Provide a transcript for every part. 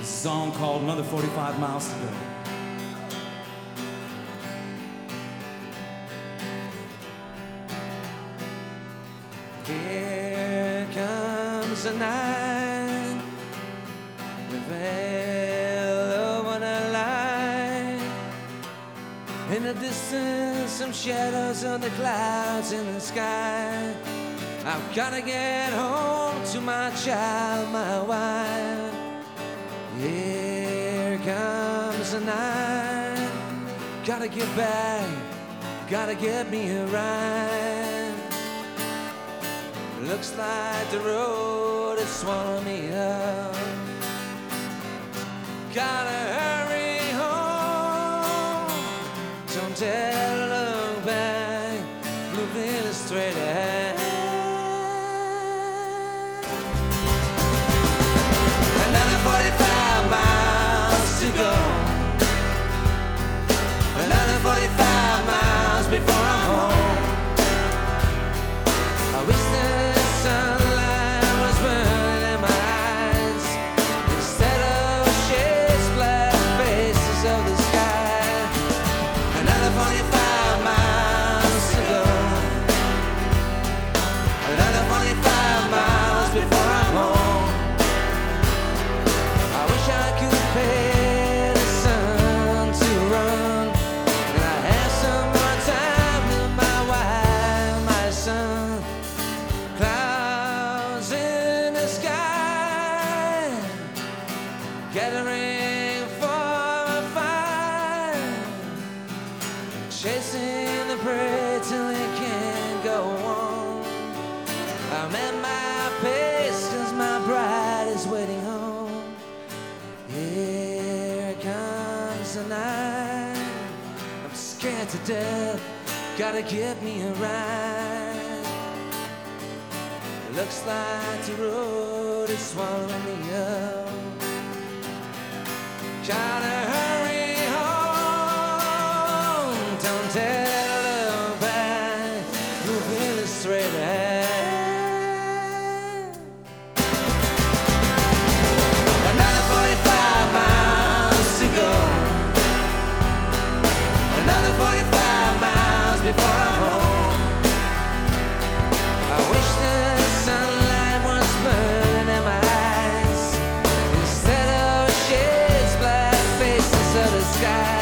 a song called Another 45 Miles to Go. Here comes the night, the veil over the light. In the distance, some shadows on the clouds in the sky. I've gotta get home to my child, my wife. Here comes the night. Gotta get back, gotta get me a ride. Looks like the road is swallowing me up. Gotta hurry home. Don't dare look back. Moving straight ahead. Scared to death. Gotta get me a ride. Looks like the road is swallowing me up. Gotta sky.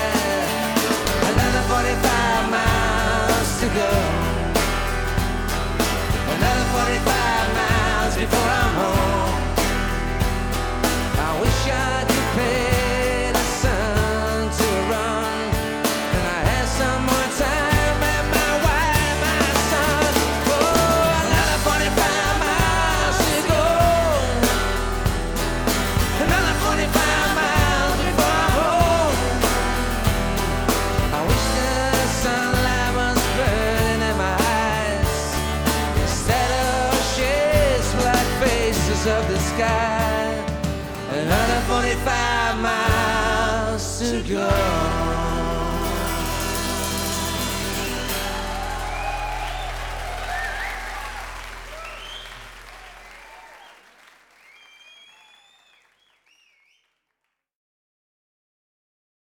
Of the sky. Another 45 miles to go.